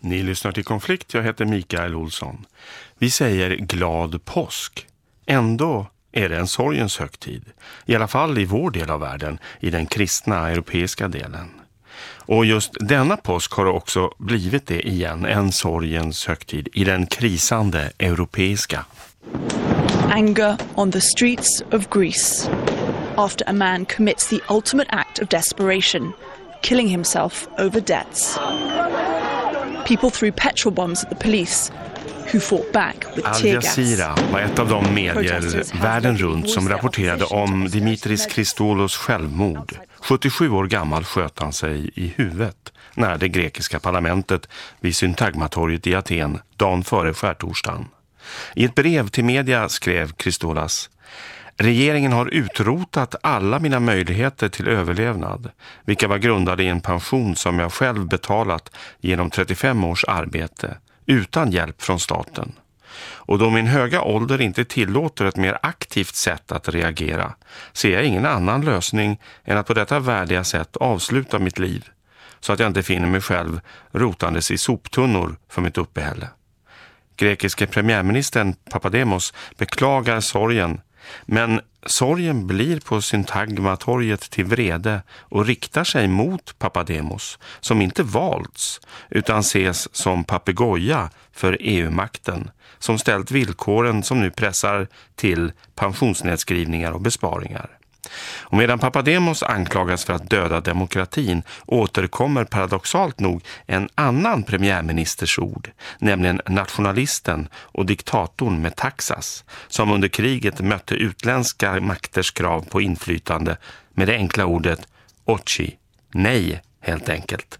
Ni lyssnar till Konflikt, jag heter Mikael Olsson. Vi säger glad påsk. Ändå är det en sorgens högtid. I alla fall i vår del av världen, i den kristna europeiska delen. Och just denna påsk har också blivit det igen, en sorgens högtid i den krisande europeiska. Anger on the streets of Greece after a man commits the ultimate act of desperation, killing himself over debts. People threw petrol bombs at the police who fought back with Al. Jazeera var ett av de medier världen runt som rapporterade om Dimitris Christoulos självmord. 77 år gammal sköt han sig i huvudet nära det grekiska parlamentet vid Syntagmatorget i Aten dagen före skärtorsdagen. I ett brev till media skrev Christoulas Regeringen har utrotat alla mina möjligheter till överlevnad, vilka var grundade i en pension som jag själv betalat genom 35 års arbete, utan hjälp från staten. Och då min höga ålder inte tillåter ett mer aktivt sätt att reagera, ser jag ingen annan lösning än att på detta värdiga sätt avsluta mitt liv, så att jag inte finner mig själv rotandes i soptunnor för mitt uppehälle. Grekiske premiärministern Papademos beklagar sorgen men sorgen blir på Syntagmatorget till vrede och riktar sig mot Papademos som inte valts utan ses som papegoja för EU-makten som ställt villkoren som nu pressar till pensionsnedskrivningar och besparingar. Och medan Papademos anklagas för att döda demokratin återkommer paradoxalt nog en annan premiärministers ord, nämligen nationalisten och diktatorn Metaxas, som under kriget mötte utländska makters krav på inflytande med det enkla ordet ochi, nej helt enkelt.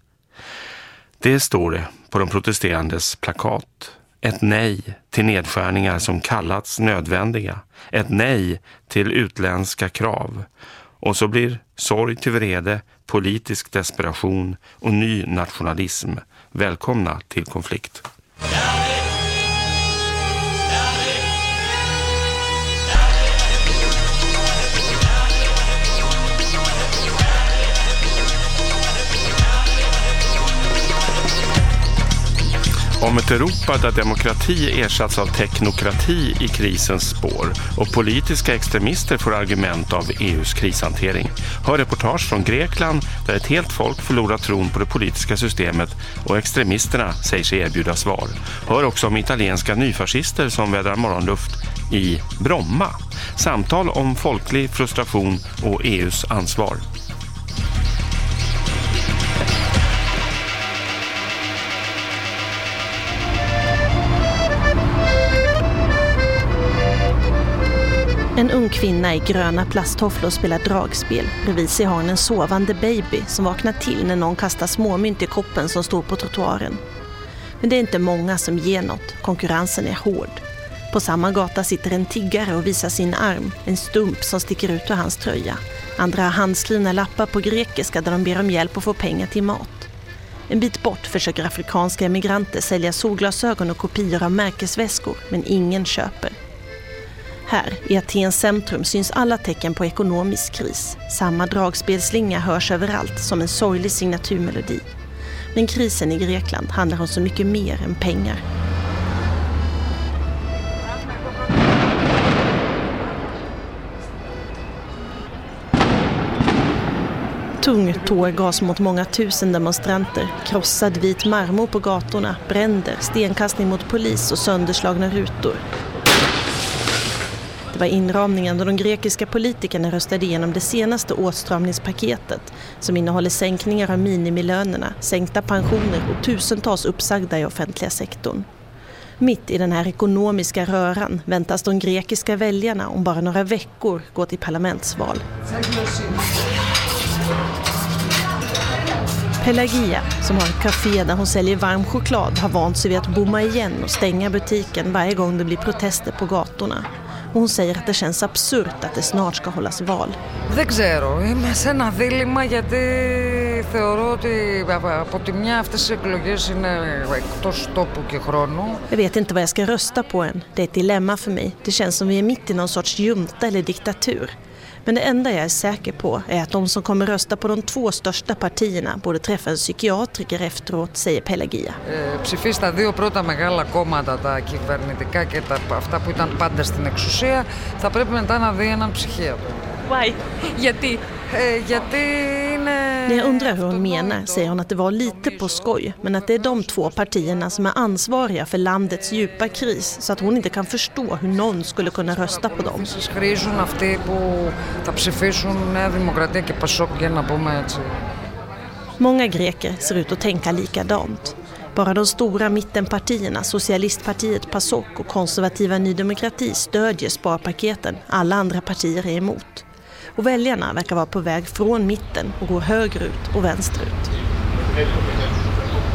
Det står det på de protesterandes plakat. Ett nej till nedskärningar som kallats nödvändiga. Ett nej till utländska krav. Och så blir sorg till vrede, politisk desperation och ny nationalism. Välkomna till konflikt. Om ett Europa där demokrati ersatts av teknokrati i krisens spår och politiska extremister får argument av EUs krishantering. Hör reportage från Grekland där ett helt folk förlorar tron på det politiska systemet och extremisterna säger sig erbjuda svar. Hör också om italienska nyfascister som vädrar morgonluft i Bromma. Samtal om folklig frustration och EUs ansvar. En ung kvinna i gröna plasttofflor spelar dragspel. Bredvid sig har hon en sovande baby som vaknar till när någon kastar småmynt i koppen som står på trottoaren. Men det är inte många som ger något. Konkurrensen är hård. På samma gata sitter en tiggare och visar sin arm, en stump som sticker ut ur hans tröja. Andra har handskrivna lappar på grekiska där de ber om hjälp att få pengar till mat. En bit bort försöker afrikanska emigranter sälja solglasögon och kopior av märkesväskor, men ingen köper. Här, i Atens centrum, syns alla tecken på ekonomisk kris. Samma dragspelslinga hörs överallt som en sorglig signaturmelodi. Men krisen i Grekland handlar om så mycket mer än pengar. Tung tårgas mot många tusen demonstranter, krossad vit marmor på gatorna, bränder, stenkastning mot polis och sönderslagna rutor. Det var inramningen då de grekiska politikerna röstade igenom det senaste åtstramningspaketet som innehåller sänkningar av minimilönerna, sänkta pensioner och tusentals uppsagda i offentliga sektorn. Mitt i den här ekonomiska röran väntas de grekiska väljarna om bara några veckor gå till parlamentsval. Pelagia, som har ett café där hon säljer varm choklad, har vant sig vid att bomma igen och stänga butiken varje gång det blir protester på gatorna. Hon säger att det känns absurt att det snart ska hållas val. Δεν ξέρω, είμαι σε ένα δίλημα γιατί θεωρώ ότι από τη μια αυτές οι εκλογές είναι εκτός τόπου και χρόνου. Jag vet inte vad jag ska rösta på än. Det är ett dilemma för mig. Det känns som vi är mitt i någon sorts junta eller diktatur. Men det enda jag är säker på är att de som kommer rösta på de två största partierna borde träffa en psykiatriker efteråt, säger Pelagia. Ε, ψηφίσει τα δύο πρώτα μεγάλα κόμματα, τα κυβερνητικά και τα, αυτά που ήταν πάντα στην εξουσία, θα πρέπει μετά να δει έναν ψυχίατρο. Why? Γιατί? Ε, γιατί είναι... När jag undrar hur hon menar säger hon att det var lite på skoj men att det är de två partierna som är ansvariga för landets djupa kris så att hon inte kan förstå hur någon skulle kunna rösta på dem. Σας χρήζουν αυτοί που θα ψηφίσουν Νέα Δημοκρατία και Πασόκ για να πούμε έτσι. Många greker ser ut att tänka likadant. Bara de stora mittenpartierna, socialistpartiet PASOK och konservativa Ny Demokrati stödjer sparpaketen. Alla andra partier är emot. Och väljarna verkar vara på väg från mitten och går högerut och vänsterut.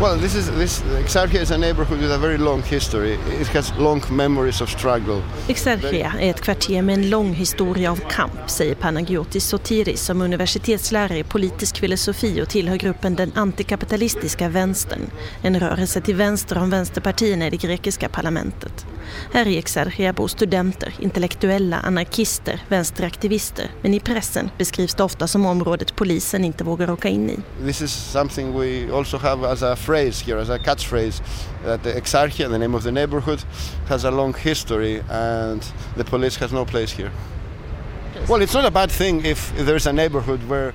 Well, this is this Exarchia is a neighborhood with a very long history. It has long memories of struggle. Exarchia är ett kvarter med en lång historia av kamp, säger Panagiotis Sotiris som universitetslärare i politisk filosofi och tillhör gruppen den antikapitalistiska vänstern, en rörelse till vänster om vänsterpartierna i det grekiska parlamentet. Här i Exarchia bor studenter, intellektuella, anarkister, vänsteraktivister, men i pressen beskrivs det ofta som området polisen inte vågar åka in i. This is something we also have as a phrase here, as a catchphrase, that the Exarchia, the name of the neighborhood, has a long history and the police has no place here. Well,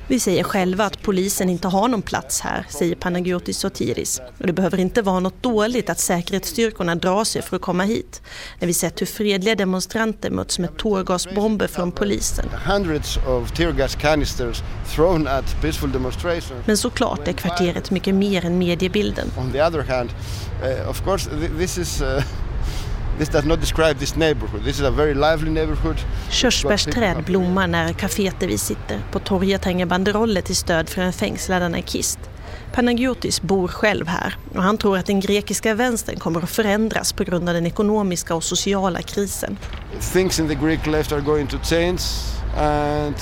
Vi säger själva att polisen inte har någon plats här, säger Panagiotis Sotiris. Och det behöver inte vara något dåligt att säkerhetsstyrkorna drar sig för att komma hit. När vi sett hur fredliga demonstranter möts med tårgasbomber från polisen. Men såklart är kvarteret mycket mer än mediebilden. On the other hand, uh, of course, th- this is uh, this does not describe this neighborhood. This is a very lively neighborhood. Körsbärsträd blommar nära kaféet där vi sitter. På torget hänger banderoller till stöd för en fängslad anarkist. Panagiotis bor själv här och han tror att den grekiska vänstern kommer att förändras på grund av den ekonomiska och sociala krisen. Things in the Greek left are going to change, and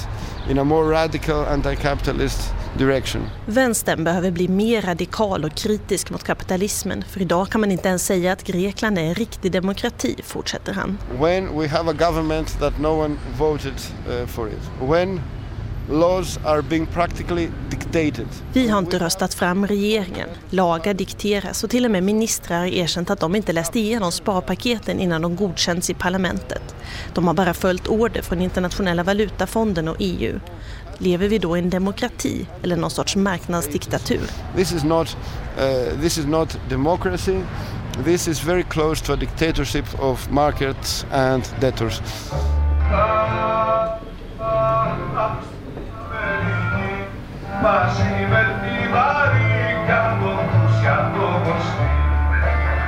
in a more radical anti-capitalist direction. Vänstern behöver bli mer radikal och kritisk mot kapitalismen för idag kan man inte ens säga att Grekland är en riktig demokrati, fortsätter han. When we have a government that no one voted uh, for it, when laws are being practically dictated. Vi har inte röstat fram regeringen, lagar dikteras och till och med ministrar har erkänt att de inte läste igenom sparpaketen innan de godkänns i parlamentet. De har bara följt order från Internationella valutafonden och EU. Lever vi då i en demokrati eller någon sorts marknadsdiktatur? This is not uh, this is not democracy. This is very close to a dictatorship of markets and debtors.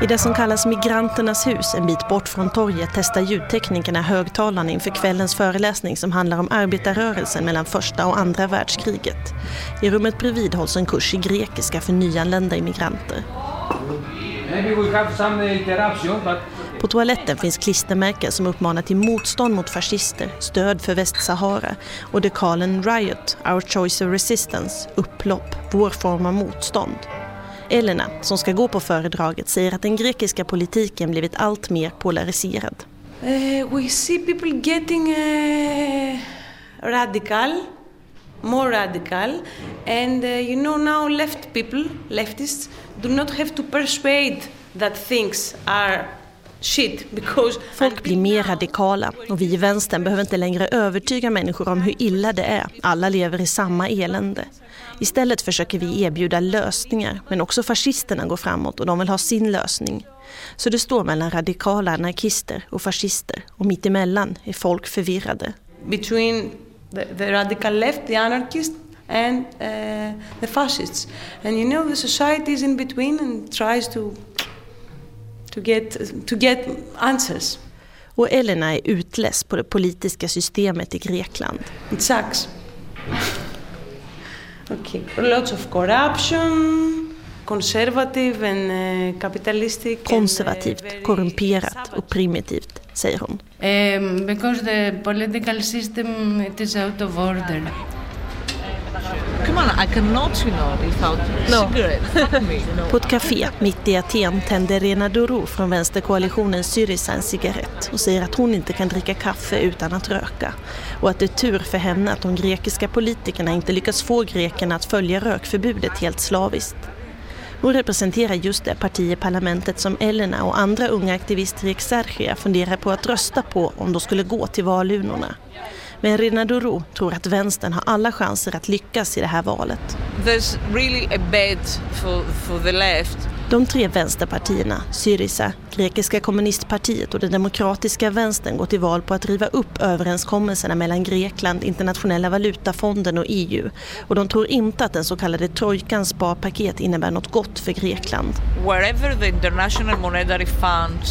I det som kallas Migranternas hus, en bit bort från torget, testar ljudteknikerna högtalarna inför kvällens föreläsning som handlar om arbetarrörelsen mellan första och andra världskriget. I rummet bredvid hålls en kurs i grekiska för nyanlända immigranter. På toaletten finns klistermärken som uppmanar till motstånd mot fascister, stöd för Västsahara och dekalen Riot, Our Choice of Resistance, upplopp, vår form av motstånd. Elena, som ska gå på föredraget, säger att den grekiska politiken blivit allt mer polariserad. Uh, we see people getting uh, radical, more radical, and uh, you know now left people, leftists, do not have to persuade that things are shit because Folk blir mer radikala och vi i vänstern behöver inte längre övertyga människor om hur illa det är. Alla lever i samma elände. Istället försöker vi erbjuda lösningar, men också fascisterna går framåt och de vill ha sin lösning. Så det står mellan radikala anarkister och fascister och mittemellan är folk förvirrade. between the, the radical left, the anarchists, and uh, the fascists. And you know the society is in between and tries to to get to get answers. Och Elena är utless på det politiska systemet i Grekland. It sucks. Okay, lots of corruption, conservative and uh, capitalistic. and, uh, Konservativt, very korrumperat savage. och primitivt, säger hon. Um, because the political system it is out of order. Come on, I cannot, you know, without no. cigarette. Fuck me, you know. På ett café mitt i Aten tänder Rena Doro från vänsterkoalitionen Syriza en cigarett och säger att hon inte kan dricka kaffe utan att röka. Och att det är tur för henne att de grekiska politikerna inte lyckats få grekerna att följa rökförbudet helt slaviskt. Hon representerar just det parti i parlamentet som Elena och andra unga aktivister i Exarchia funderar på att rösta på om de skulle gå till valurnorna. Men Rina Doro tror att vänstern har alla chanser att lyckas i det här valet. There's really a bet for, for the left de tre vänsterpartierna, Syriza, grekiska kommunistpartiet och den demokratiska vänstern går till val på att riva upp överenskommelserna mellan Grekland, internationella valutafonden och EU. Och de tror inte att den så kallade trojkans sparpaket innebär något gott för Grekland. Wherever the International Monetary Fund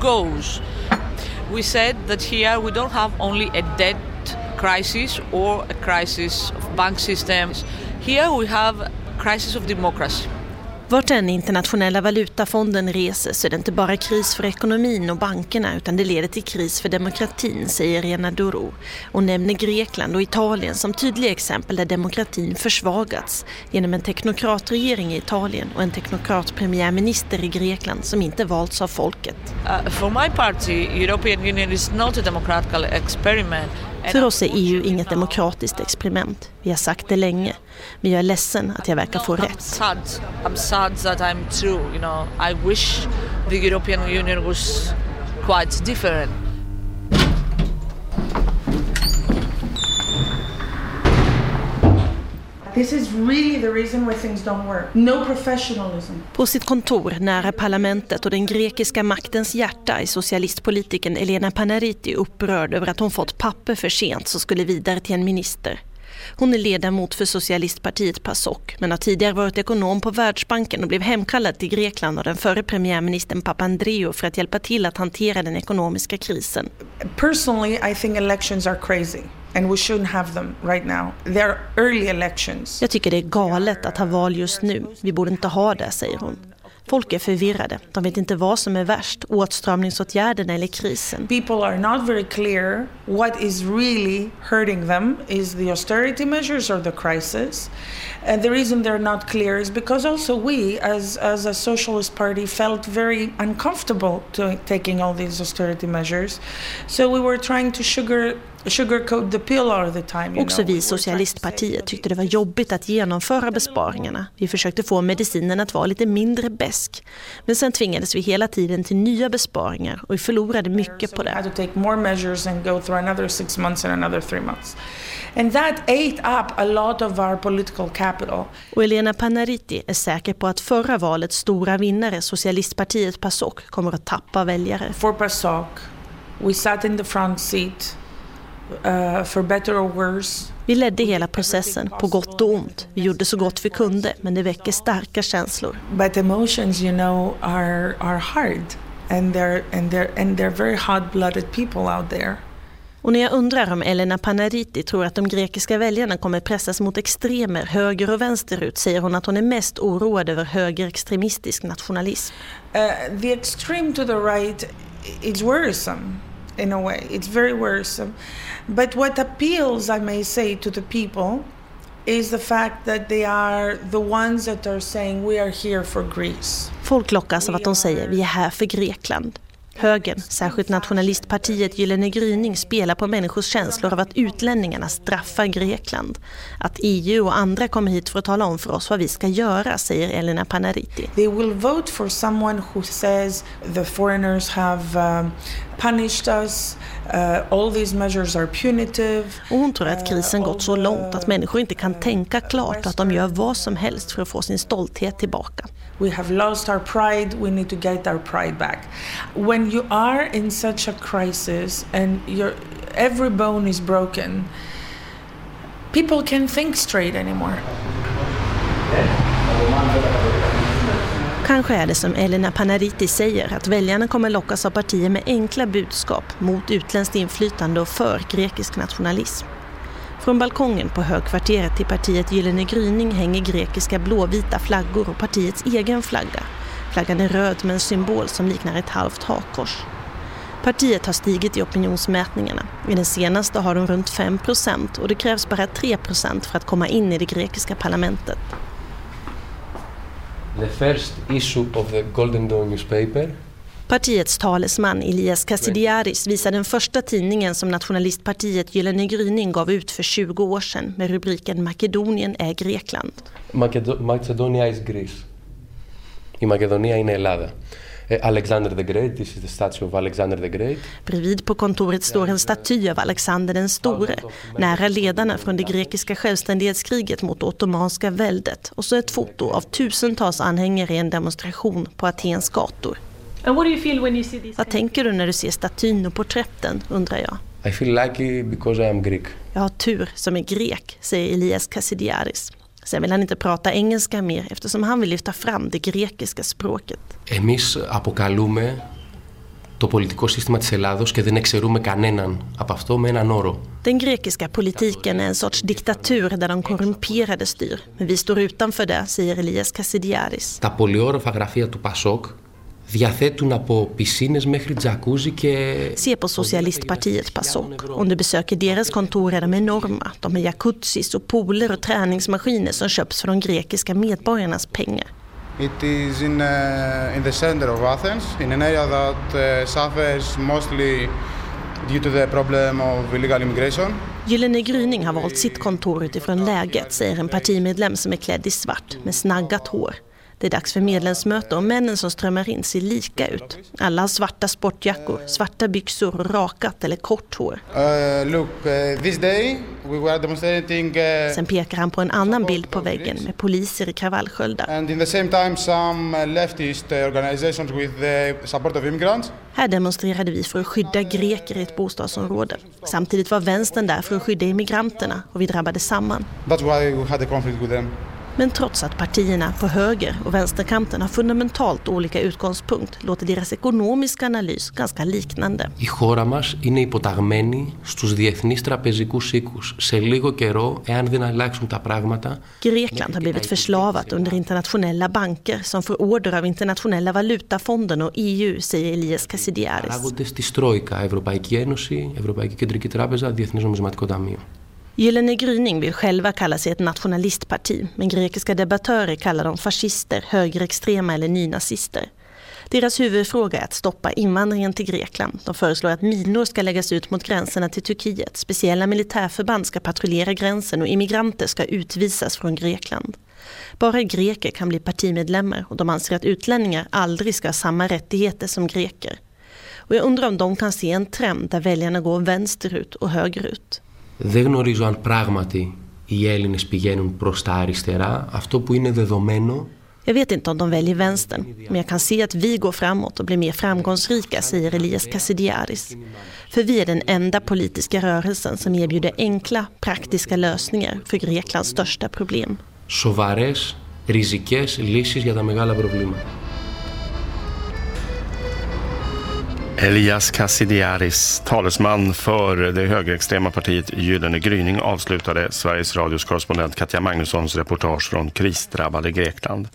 goes, we said that here we don't have only a debt crisis or a crisis of bank systems. Here we have a crisis of democracy. Vart den internationella valutafonden reser så är det inte bara kris för ekonomin och bankerna utan det leder till kris för demokratin, säger Rena Duro och nämner Grekland och Italien som tydliga exempel där demokratin försvagats genom en teknokratregering i Italien och en teknokratpremiärminister i Grekland som inte valts av folket. Uh, for my party, European Union is not a democratic experiment. För oss är EU inget demokratiskt experiment. Vi har sagt det länge. Men jag är ledsen att jag verkar få rätt. I'm sad that I'm true, you know. I wish the European Union was quite different. This is really the reason why things don't work. No professionalism. På sitt kontor nära parlamentet och den grekiska maktens hjärta är socialistpolitiken Elena Panariti upprörd över att hon fått papper för sent som skulle vidare till en minister. Hon är ledamot för socialistpartiet PASOK men har tidigare varit ekonom på Världsbanken och blev hemkallad till Grekland av den förre premiärministern Papandreou för att hjälpa till att hantera den ekonomiska krisen. Personally I think elections are crazy. And we shouldn't have them right now. They're early elections. Jag tycker det är galet att ha val just nu. Vi borde inte ha det, säger hon. Folk är förvirrade. De vet inte vad som är värst, åtstramningsåtgärderna eller krisen. People are not very clear what is really hurting them is the austerity measures or the crisis. And the reason they're not clear is because also we as as a socialist party felt very uncomfortable to taking all these austerity measures. So we were trying to sugar Också vi socialistpartiet tyckte det var jobbigt att genomföra besparingarna. Vi försökte få medicinen att vara lite mindre besk. Men sen tvingades vi hela tiden till nya besparingar och vi förlorade mycket på det. Och Elena Panariti är säker på att förra valets stora vinnare, socialistpartiet PASOK, kommer att tappa väljare. For PASOK, we sat in the front seat Vi ledde hela processen, på gott och ont. Vi gjorde så gott vi kunde, men det väcker starka känslor. But emotions, you know, are, are hard. And they're, and, they're, and they're very hot-blooded people out there. Och när jag undrar om Elena Panariti tror att de grekiska väljarna kommer pressas mot extremer höger och vänsterut säger hon att hon är mest oroad över högerextremistisk nationalism. Uh, the extreme to the right is worrisome in a way. It's very worrisome. But what appeals, I may say, to the people is the fact that they are the ones that are saying we are here for Greece. Folk lockas av att de säger vi är här för Grekland. Högern, särskilt nationalistpartiet Gyllene gryning, spelar på människors känslor av att utlänningarna straffar Grekland. Att EU och andra kommer hit för att tala om för oss vad vi ska göra, säger Elena Panariti. They will vote for someone who says the foreigners have um, punished us, uh, all these measures are punitive. Och hon tror att krisen gått så långt att människor inte kan tänka klart att de gör vad som helst för att få sin stolthet tillbaka. We have lost our pride, we need to get our pride back. When you are in such a crisis and your every bone is broken, people can't think straight anymore. Kanske är det som Elena Panariti säger att väljarna kommer lockas av partier med enkla budskap mot utländskt inflytande och för grekisk nationalism. Från balkongen på högkvarteret till partiet Gyllene gryning hänger grekiska blåvita flaggor och partiets egen flagga. Flaggan är röd med en symbol som liknar ett halvt hakkors. Partiet har stigit i opinionsmätningarna. I den senaste har de runt 5 procent och det krävs bara 3 procent för att komma in i det grekiska parlamentet. The first issue of the Golden Dawn newspaper Partiets talesman Elias Kassidiaris visar den första tidningen som nationalistpartiet Gyllene gryning gav ut för 20 år sedan med rubriken Makedonien är Grekland. Makedonia är Grekland. I Makedonia in Elada. Alexander the Great, this is the statue of Alexander the Great. Bredvid på kontoret står en staty av Alexander den store, nära ledarna från det grekiska självständighetskriget mot ottomanska väldet och så ett foto av tusentals anhängare i en demonstration på Atens gator. Vad tänker du när du ser statyn och porträtten, undrar jag. I feel lucky because I am Greek. Jag har tur som är grek, säger Elias Kassidiaris. Sen vill han inte prata engelska mer eftersom han vill lyfta fram det grekiska språket. Εμείς αποκαλούμε το πολιτικό σύστημα της Ελλάδος και δεν εξαιρούμε κανέναν από αυτό με έναν όρο. Den grekiska politiken är en sorts diktatur där de korrumperade styr. Men vi står utanför det, säger Elias Kassidiaris. Τα πολυόροφα γραφεία του Πασόκ διαθέτουν από πισίνες μέχρι τζακούζι και... Se på socialistpartiet PASOK. Om du besöker deras kontor är de enorma. De har jacuzzis och pooler och träningsmaskiner som köps för de grekiska medborgarnas pengar. It is in, uh, in the center of Athens, in an area that uh, suffers mostly due to the problem of illegal immigration. Gyllene Gryning har valt sitt kontor utifrån läget, säger en partimedlem som är klädd i svart med snaggat hår. Det är dags för medlemsmöte och männen som strömmar in ser lika ut. Alla har svarta sportjackor, svarta byxor rakat eller kort hår. Uh, look, uh, this day we were demonstrating... Uh, Sen pekar han på en annan bild på väggen med poliser i kravallsköldar. And in the same time some leftist organizations with the support of immigrants. Här demonstrerade vi för att skydda greker i ett bostadsområde. Samtidigt var vänstern där för att skydda immigranterna och vi drabbade samman. That's why we had a conflict with them. Men trots att partierna på höger och vänsterkanten har fundamentalt olika utgångspunkt låter deras ekonomiska analys ganska liknande. Η χώρα μας είναι υποταγμένη στους διεθνείς τραπεζικούς οίκους. Σε λίγο καιρό, εάν δεν αλλάξουν τα πράγματα... Grekland har blivit förslavat under internationella banker som får order av internationella valutafonden och EU, säger Elias Kassidiaris. Παράγοντες της Τρόικα, Ευρωπαϊκή Ένωση, Ευρωπαϊκή Κεντρική Τράπεζα, Διεθνές Νομισματικό Ταμείο. Gyllene Gryning vill själva kalla sig ett nationalistparti, men grekiska debattörer kallar dem fascister, högerextrema eller nynazister. Deras huvudfråga är att stoppa invandringen till Grekland. De föreslår att minor ska läggas ut mot gränserna till Turkiet. Speciella militärförband ska patrullera gränsen och immigranter ska utvisas från Grekland. Bara greker kan bli partimedlemmar och de anser att utlänningar aldrig ska ha samma rättigheter som greker. Och jag undrar om de kan se en trend där väljarna går vänsterut och högerut. Δεν γνωρίζω αν πράγματι οι Έλληνες πηγαίνουν προς τα αριστερά. Αυτό που είναι δεδομένο Jag vet inte om de väljer vänstern, men jag kan se att vi går framåt och blir mer framgångsrika, säger Elias Kassidiaris. För vi är den enda politiska rörelsen som erbjuder enkla, praktiska lösningar för Greklands största problem. Σοβαρές, ριζικές λύσεις για τα μεγάλα προβλήματα. Elias Kassidiaris, talesman för det högerextrema partiet Gyllene Gryning, avslutade Sveriges Radios korrespondent Katja Magnussons reportage från krisdrabbade Grekland.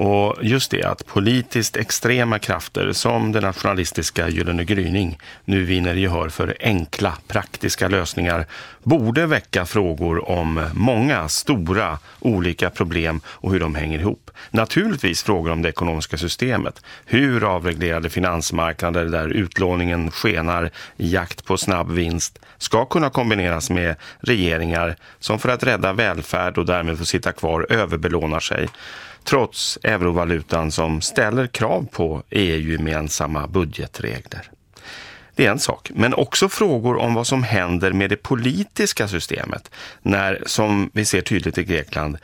Och just det att politiskt extrema krafter som den nationalistiska Gyllene Gryning nu vinner gehör för enkla, praktiska lösningar borde väcka frågor om många stora olika problem och hur de hänger ihop. Naturligtvis frågor om det ekonomiska systemet. Hur avreglerade finansmarknader där utlåningen skenar i jakt på snabb vinst ska kunna kombineras med regeringar som för att rädda välfärd och därmed få sitta kvar överbelånar sig trots eurovalutan som ställer krav på EU-gemensamma budgetregler. Det är en sak, men också frågor om vad som händer med det politiska systemet när, som vi ser tydligt i Grekland,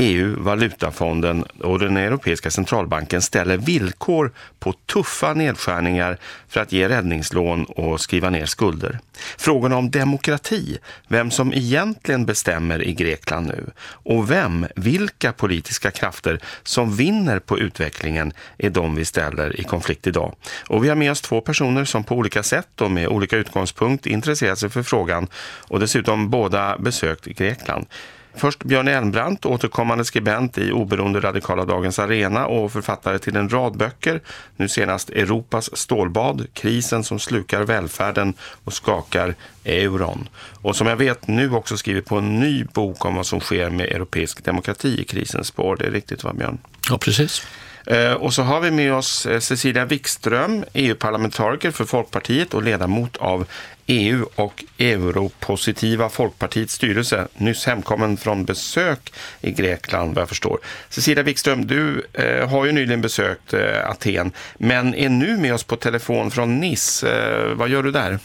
EU, Valutafonden och den Europeiska centralbanken ställer villkor på tuffa nedskärningar för att ge räddningslån och skriva ner skulder. Frågorna om demokrati, vem som egentligen bestämmer i Grekland nu och vem, vilka politiska krafter som vinner på utvecklingen är de vi ställer i konflikt idag. Och vi har med oss två personer som på olika sätt och med olika utgångspunkt intresserar sig för frågan och dessutom båda besökt Grekland. Först Björn Elmbrandt, återkommande skribent i oberoende radikala Dagens Arena och författare till en rad böcker. Nu senast Europas stålbad, krisen som slukar välfärden och skakar euron. Och som jag vet nu också skriver på en ny bok om vad som sker med europeisk demokrati i krisens spår. Det är riktigt va Björn? Ja, precis. Eh, och så har vi med oss eh, Cecilia Wikström, EU-parlamentariker för Folkpartiet och ledamot av EU- och Europositiva Folkpartiets styrelse, nyss hemkommen från besök i Grekland vad jag förstår. Cecilia Wikström, du eh, har ju nyligen besökt eh, Aten, men är nu med oss på telefon från Nice. Eh, vad gör du där?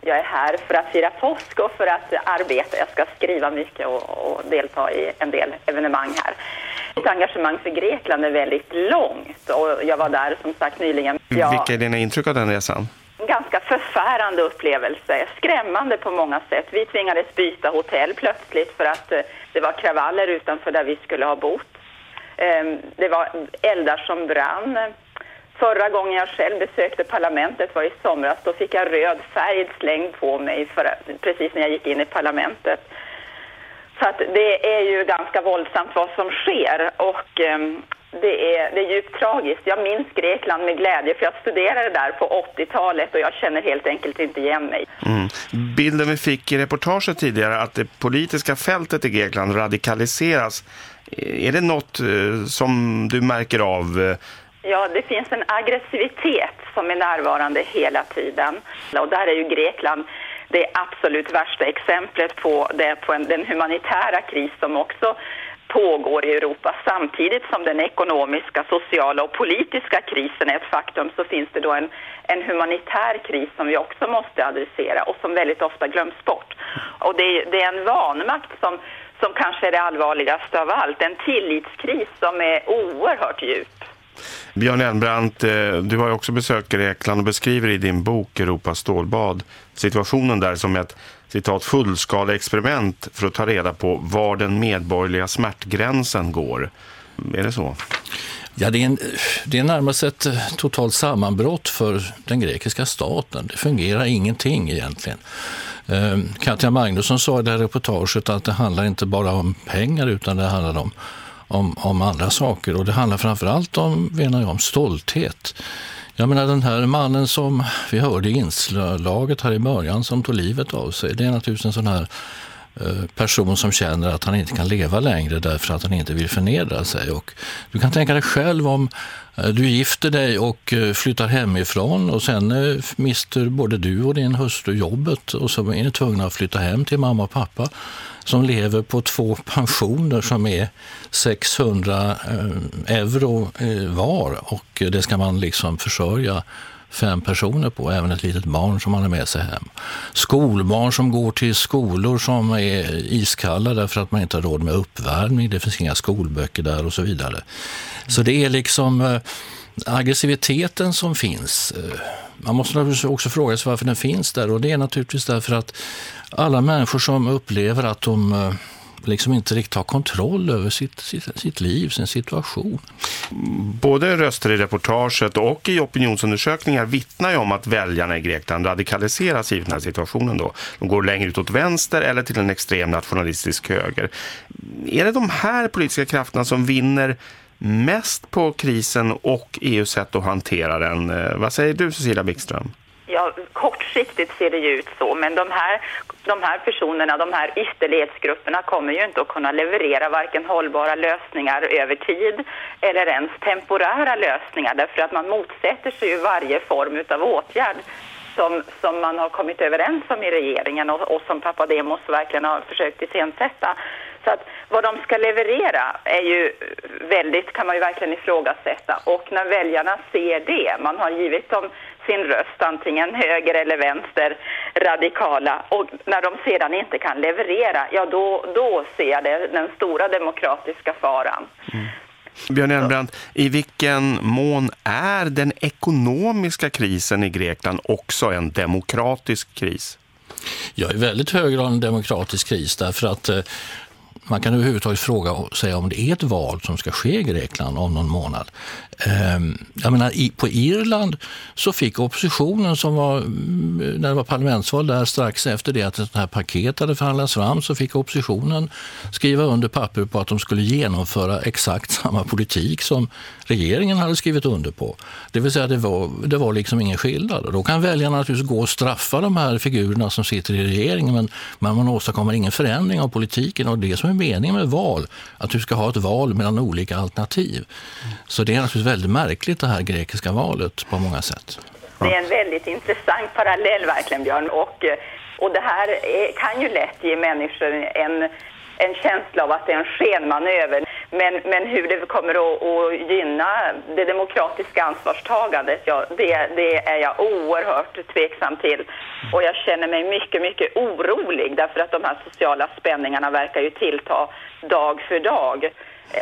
Jag är här för att fira påsk och för att arbeta. Jag ska skriva mycket och, och delta i en del evenemang här. Mitt engagemang för Grekland är väldigt långt och jag var där som sagt nyligen. Jag... Vilka är dina intryck av den resan? En ganska förfärande upplevelse, skrämmande på många sätt. Vi tvingades byta hotell plötsligt för att eh, det var kravaller utanför där vi skulle ha bott. Ehm, det var eldar som brann. Förra gången jag själv besökte parlamentet var i somras. Då fick jag röd färg slängd på mig för, precis när jag gick in i parlamentet. Så att det är ju ganska våldsamt vad som sker och um, det, är, det är djupt tragiskt. Jag minns Grekland med glädje för jag studerade där på 80-talet och jag känner helt enkelt inte igen mig. Mm. Bilden vi fick i reportaget tidigare att det politiska fältet i Grekland radikaliseras. Är det något uh, som du märker av? Ja, det finns en aggressivitet som är närvarande hela tiden. Och där är ju Grekland det absolut värsta exemplet på, det, på en, den humanitära kris som också pågår i Europa. Samtidigt som den ekonomiska, sociala och politiska krisen är ett faktum så finns det då en, en humanitär kris som vi också måste adressera och som väldigt ofta glöms bort. Och det är, det är en vanmakt som, som kanske är det allvarligaste av allt. En tillitskris som är oerhört djup. Björn Elmbrandt, eh, du har ju också besökt Grekland och beskriver i din bok Europas stålbad situationen där som ett citat fullskaleexperiment för att ta reda på var den medborgerliga smärtgränsen går. Är det så? Ja, det är, en, det är närmast ett eh, totalt sammanbrott för den grekiska staten. Det fungerar ingenting egentligen. Eh, Katja Magnusson sa i det här reportaget att det handlar inte bara om pengar utan det handlar om om, om andra saker. Och det handlar framförallt om, menar jag, om stolthet. Jag menar den här mannen som vi hörde i inslaget här i början som tog livet av sig. Det är naturligtvis en sån här Eh, person som känner att han inte kan leva längre därför att han inte vill förnedra sig. Och du kan tänka dig själv om eh, du gifter dig och eh, flyttar hemifrån och sen mister både du och din hustru jobbet och så är ni tvungna att flytta hem till mamma och pappa som lever på två pensioner som är 600 euro var och det ska man liksom försörja fem personer på, även ett litet barn som man har med sig hem. Skolbarn som går till skolor som är iskalla därför att man inte har råd med uppvärmning, det finns inga skolböcker där och så vidare. Så det är liksom eh, aggressiviteten som finns. Eh, man måste naturligtvis också fråga sig varför den finns där och det är naturligtvis därför att alla människor som upplever att de eh, liksom inte riktigt har kontroll över sitt, sitt, sitt, liv, sin situation. Både röster i reportaget och i opinionsundersökningar vittnar ju om att väljarna i Grekland radikaliseras i den här situationen. Då. De går längre ut åt vänster eller till en extrem nationalistisk höger. Är det de här politiska krafterna som vinner mest på krisen och EUs sätt att hantera den? Eh, vad säger du Cecilia Wikström? Ja, kortsiktigt ser det ju ut så, men de här, de här personerna, de här ytterlighetsgrupperna kommer ju inte att kunna leverera varken hållbara lösningar över tid eller ens temporära lösningar därför att man motsätter sig ju varje form av åtgärd som, som man har kommit överens om i regeringen och, och som Papademos verkligen har försökt iscensätta. Så att vad de ska leverera är ju väldigt, kan man ju verkligen ifrågasätta. Och när väljarna ser det, man har givit dem sin röst, antingen höger eller vänster, radikala. Och när de sedan inte kan leverera, ja då, då ser jag det, den stora demokratiska faran. Mm. Björn Elbrand, i vilken mån är den ekonomiska krisen i Grekland också en demokratisk kris? Ja, i väldigt hög grad en demokratisk kris därför att eh, man kan överhuvudtaget fråga sig om det är ett val som ska ske i Grekland om någon månad. Ehm, jag menar, på Irland så fick oppositionen som var, mm, när det var parlamentsval där strax efter det att ett här paket hade förhandlats fram så fick oppositionen skriva under papper på att de skulle genomföra exakt samma politik som regeringen hade skrivit under på. Det vill säga det var, det var liksom ingen skillnad. Då kan väljarna naturligtvis gå och straffa de här figurerna som sitter i regeringen men, men man åstadkommer ingen förändring av politiken och det som är meningen med val, att du ska ha ett val mellan olika alternativ. Så det är naturligtvis väldigt märkligt det här grekiska valet på många sätt. Det är en väldigt intressant parallell verkligen Björn och, eh, och det här är, kan ju lätt ge människor en en känsla av att det är en skenmanöver. Men, men hur det kommer att, att gynna det demokratiska ansvarstagandet, ja, det, det är jag oerhört tveksam till. Och jag känner mig mycket, mycket orolig därför att de här sociala spänningarna verkar ju tillta dag för dag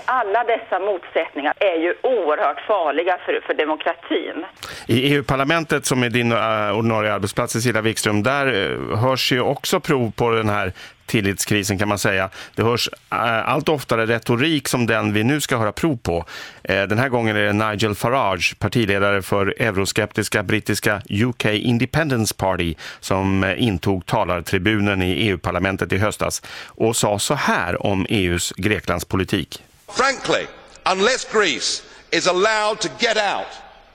alla dessa motsättningar är ju oerhört farliga för, för demokratin. I EU-parlamentet som är din eh, ordinarie arbetsplats, Cecilia Wikström, där eh, hörs ju också prov på den här tillitskrisen kan man säga. Det hörs eh, allt oftare retorik som den vi nu ska höra prov på. Eh, den här gången är det Nigel Farage, partiledare för euroskeptiska brittiska UK Independence Party, som eh, intog talartribunen i EU-parlamentet i höstas och sa så här om EUs Greklandspolitik. Frankly, unless Greece is allowed to get out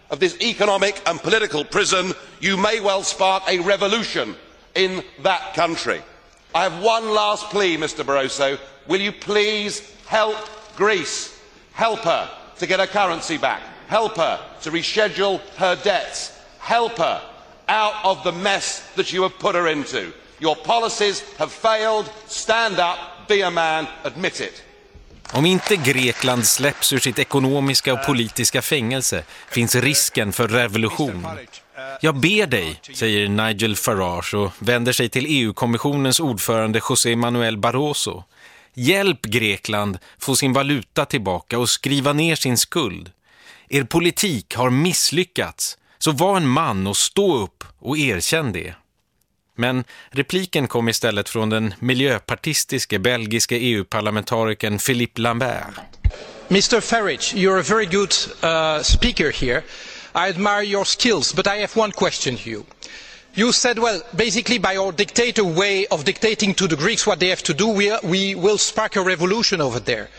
of this economic and political prison, you may well spark a revolution in that country. I have one last plea, Mr Barroso. Will you please help Greece? Help her to get her currency back. Help her to reschedule her debts. Help her out of the mess that you have put her into. Your policies have failed. Stand up, be a man, admit it. Om inte Grekland släpps ur sitt ekonomiska och politiska fängelse finns risken för revolution. Jag ber dig, säger Nigel Farage och vänder sig till EU-kommissionens ordförande José Manuel Barroso. Hjälp Grekland få sin valuta tillbaka och skriva ner sin skuld. Er politik har misslyckats, så var en man och stå upp och erkänn det. Men repliken kom istället från den miljöpartistiske belgiske EU-parlamentarikern Philippe Lambert. Mr Farage, you're a very good uh, speaker here. I admire your skills, but I have one question to you. You said, well, basically by our dictator way of dictating to the Greeks what they have to do, we, will spark a revolution over there.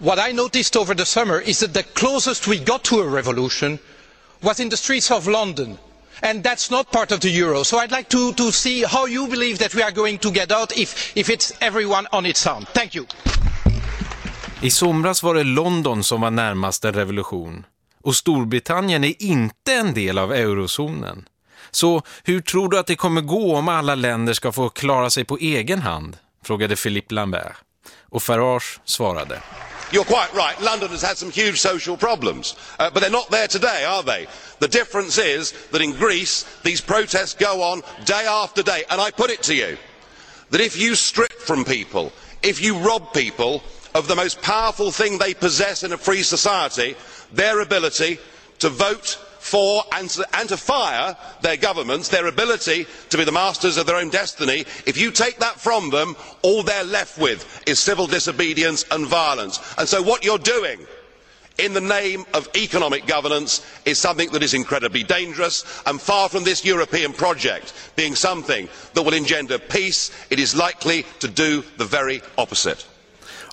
What I noticed over the summer is that the closest we got to a revolution was in the streets of London and that's not part of the euro. So I'd like to, see how you believe that we are going to get out if, if it's everyone on its own. Thank you. I somras var det London som var närmast en revolution. Och Storbritannien är inte en del av eurozonen. Så hur tror du att det kommer gå om alla länder ska få klara sig på egen hand? Frågade Philippe Lambert. Och Farage svarade. You're quite right. London has had some huge social problems, uh, but they're not there today, are they? The difference is that in Greece, these protests go on day after day. And I put it to you that if you strip from people, if you rob people of the most powerful thing they possess in a free society, their ability to vote for and to, fire their governments, their ability to be the masters of their own destiny, if you take that from them, all they're left with is civil disobedience and violence. And so what you're doing in the name of economic governance is something that is incredibly dangerous and far from this European project being something that will engender peace, it is likely to do the very opposite.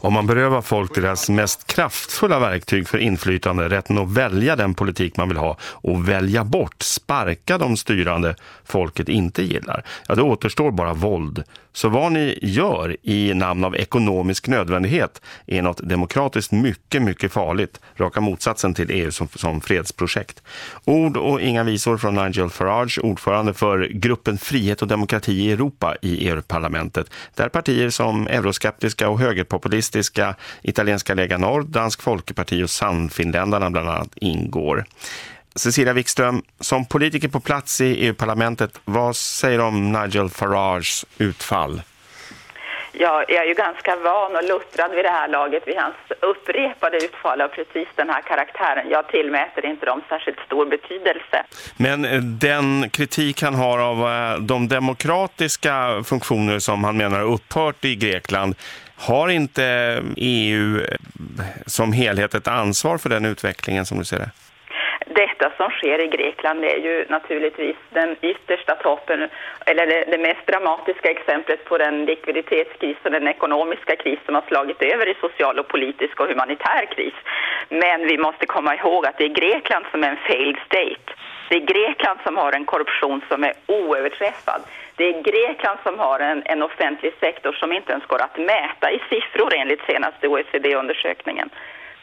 Om man berövar folk deras mest kraftfulla verktyg för inflytande, rätten att välja den politik man vill ha och välja bort, sparka de styrande folket inte gillar, ja då återstår bara våld. Så vad ni gör i namn av ekonomisk nödvändighet är något demokratiskt mycket, mycket farligt. Raka motsatsen till EU som, som fredsprojekt. Ord och inga visor från Nigel Farage, ordförande för gruppen Frihet och demokrati i Europa i EU-parlamentet. Där partier som euroskeptiska och högerpopulister högerpopulistiska italienska Lega Nord, Dansk Folkeparti och Sannfinländarna bland annat ingår. Cecilia Wikström, som politiker på plats i EU-parlamentet, vad säger du om Nigel Farages utfall? jag, jag är ju ganska van och luttrad vid det här laget vid hans upprepade utfall av precis den här karaktären. Jag tillmäter inte dem särskilt stor betydelse. Men eh, den kritik han har av eh, de demokratiska funktioner som han menar har upphört i Grekland har inte EU eh, som helhet ett ansvar för den utvecklingen som du ser det? Detta som sker i Grekland är ju naturligtvis den yttersta toppen, eller det, det, mest dramatiska exemplet på den likviditetskris och den ekonomiska kris som har slagit över i social och politisk och humanitär kris. Men vi måste komma ihåg att det är Grekland som är en failed state. Det är Grekland som har en korruption som är oöverträffad. Det är Grekland som har en, en offentlig sektor som inte ens går att mäta i siffror enligt senaste OECD-undersökningen.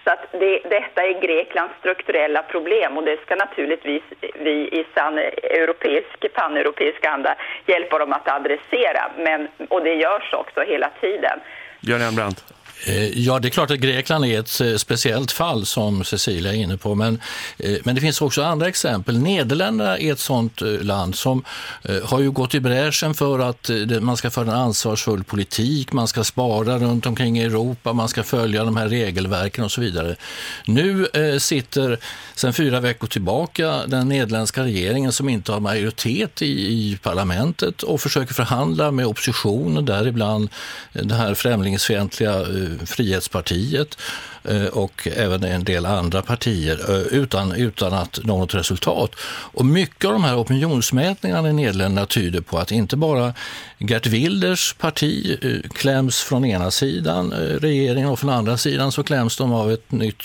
Så att det, detta är Greklands strukturella problem och det ska naturligtvis vi i sann europeisk, paneuropeisk anda hjälpa dem att adressera. Men, och det görs också hela tiden. Björn Brandt. Eh, ja, det är klart att Grekland är ett eh, speciellt fall som Cecilia är inne på, men, eh, men det finns också andra exempel. Nederländerna är ett sådant land som har ju gått i bräschen för att man ska föra en ansvarsfull politik, man ska spara runt omkring i Europa, man ska följa de här regelverken och så vidare. Nu sitter sedan fyra veckor tillbaka den nederländska regeringen som inte har majoritet i, i parlamentet och försöker förhandla med oppositionen, däribland det här främlingsfientliga Frihetspartiet. Eh, och även en del andra partier eh, utan, utan att nå något resultat. Och mycket av de här opinionsmätningarna i Nederländerna tyder på att inte bara Gert Wilders parti eh, kläms från ena sidan, regeringen och från andra sidan så kläms de av ett nytt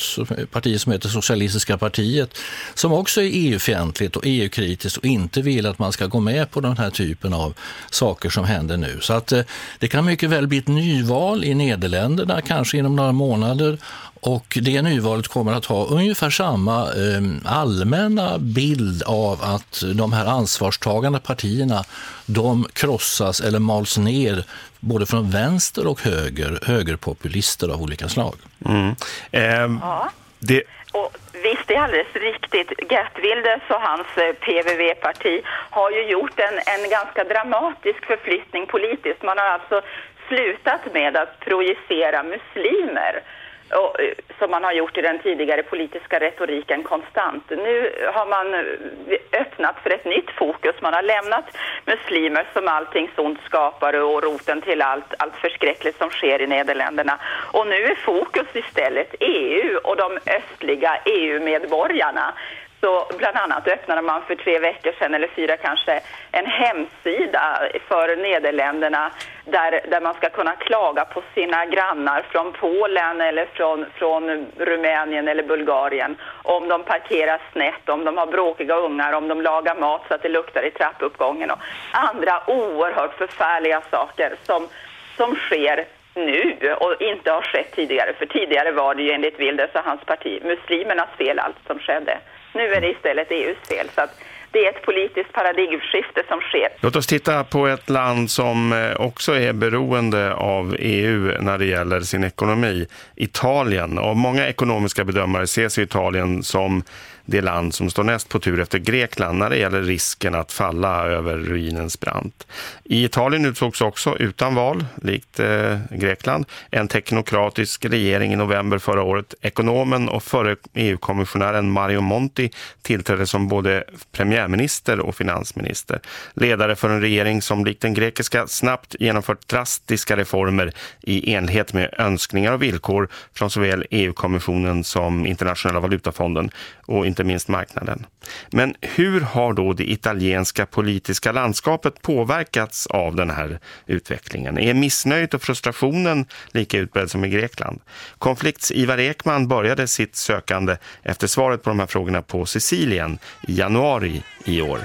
parti som heter Socialistiska partiet som också är EU-fientligt och EU-kritiskt och inte vill att man ska gå med på den här typen av saker som händer nu. Så att det kan mycket väl bli ett nyval i Nederländerna, kanske inom några månader och det nyvalet kommer att ha ungefär samma eh, allmänna bild av att de här ansvarstagande partierna de krossas eller mals ner både från vänster och höger, högerpopulister av olika slag. Mm. Eh, ja. det... Och visst, det är alldeles riktigt. Gert Wilders och hans eh, PVV-parti har ju gjort en, en ganska dramatisk förflyttning politiskt. Man har alltså slutat med att projicera muslimer och, eh, som man har gjort i den tidigare politiska retoriken konstant. Nu har man eh, öppnat för ett nytt fokus. Man har lämnat muslimer som allting ont skapare och roten till allt, allt förskräckligt som sker i Nederländerna. Och nu är fokus istället EU och de östliga EU-medborgarna. Så bland annat öppnade man för tre veckor sedan, eller fyra kanske, en hemsida för Nederländerna där, där man ska kunna klaga på sina grannar från Polen eller från, från Rumänien eller Bulgarien om de parkerar snett, om de har bråkiga ungar, om de lagar mat så att det luktar i trappuppgången och andra oerhört förfärliga saker som, som sker nu och inte har skett tidigare. För tidigare var det ju enligt Wilders och hans parti muslimernas fel allt som skedde. Nu är det istället EUs fel. Så att det är ett politiskt paradigmskifte som sker. Låt oss titta på ett land som eh, också är beroende av EU när det gäller sin ekonomi. Italien. Och många ekonomiska bedömare ser sig Italien som det land som står näst på tur efter Grekland när det gäller risken att falla över ruinens brant. I Italien utsågs också utan val, likt eh, Grekland, en teknokratisk regering i november förra året. Ekonomen och förre EU-kommissionären Mario Monti tillträdde som både premiärminister och finansminister. Ledare för en regering som likt den grekiska snabbt genomfört drastiska reformer i enlighet med önskningar och villkor från såväl EU-kommissionen som Internationella valutafonden och inte minst marknaden. Men hur har då det italienska politiska landskapet påverkats av den här utvecklingen? Är missnöjet och frustrationen lika utbredd som i Grekland? Konflikts Ivar Ekman började sitt sökande efter svaret på de här frågorna på Sicilien i januari i år.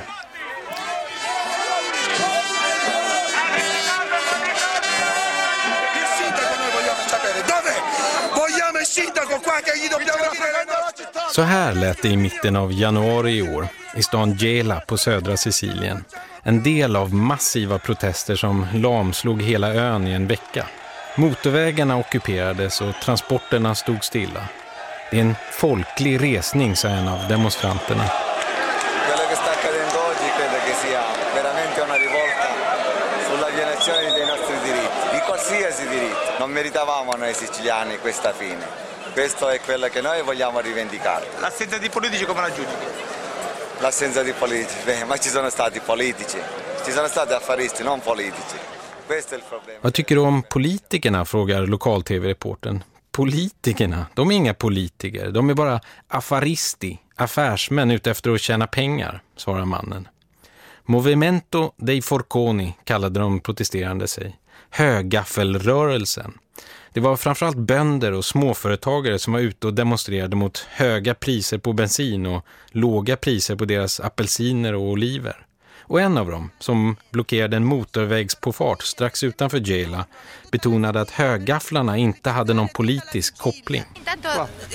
Så här lät det i mitten av januari i år i stan Gela på södra Sicilien. En del av massiva protester som lamslog hela ön i en vecka. Motorvägarna ockuperades och transporterna stod stilla. Det är en folklig resning, sa en av demonstranterna. Non meritavamo noi siciliani questa fine. Questo è quello che noi vogliamo rivendicare. L'assenza di politici come la giudichi? L'assenza di politici, beh, ma ci sono stati politici, ci sono stati affaristi, non politici. Questo è il problema. Vad tycker du om politikerna, frågar lokal-tv-reporten. Politikerna, de är inga politiker, de är bara affaristi, affärsmän ute efter att tjäna pengar, svarar mannen. Movimento dei Forconi kallade de protesterande sig. Högaffelrörelsen. Det var framförallt bönder och småföretagare som var ute och demonstrerade mot höga priser på bensin och låga priser på deras apelsiner och oliver. Och en av dem, som blockerade en motorvägspåfart strax utanför Jela, betonade att högafflarna inte hade någon politisk koppling. Intanto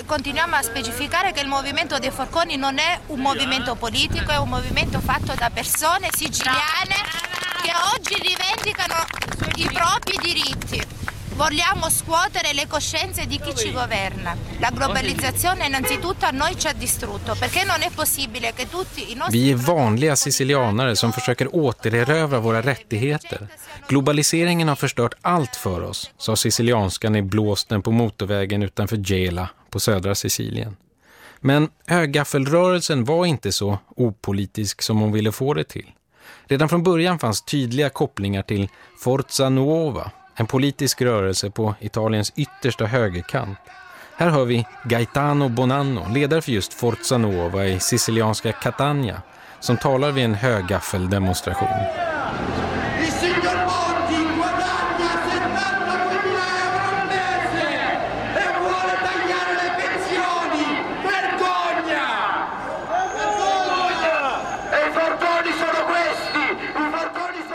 continuiamo a specificare che il movimento dei Forconi non è un movimento politico, è un movimento fatto da persone siciliane che oggi rivendicano i propri diritti. Vogliamo scuotere le coscienze di chi ci governa. La globalizzazione innanzitutto a noi ci ha distrutto perché non è possibile che tutti i nostri... Vi är vanliga sicilianare som försöker återerövra våra rättigheter. Globaliseringen har förstört allt för oss, sa sicilianskan i blåsten på motorvägen utanför Gela på södra Sicilien. Men högaffelrörelsen var inte så opolitisk som hon ville få det till. Redan från början fanns tydliga kopplingar till Forza Nuova, en politisk rörelse på Italiens yttersta högerkant. Här hör vi Gaetano Bonanno, ledare för just Forza Nova i sicilianska Catania, som talar vid en högaffeldemonstration. demonstration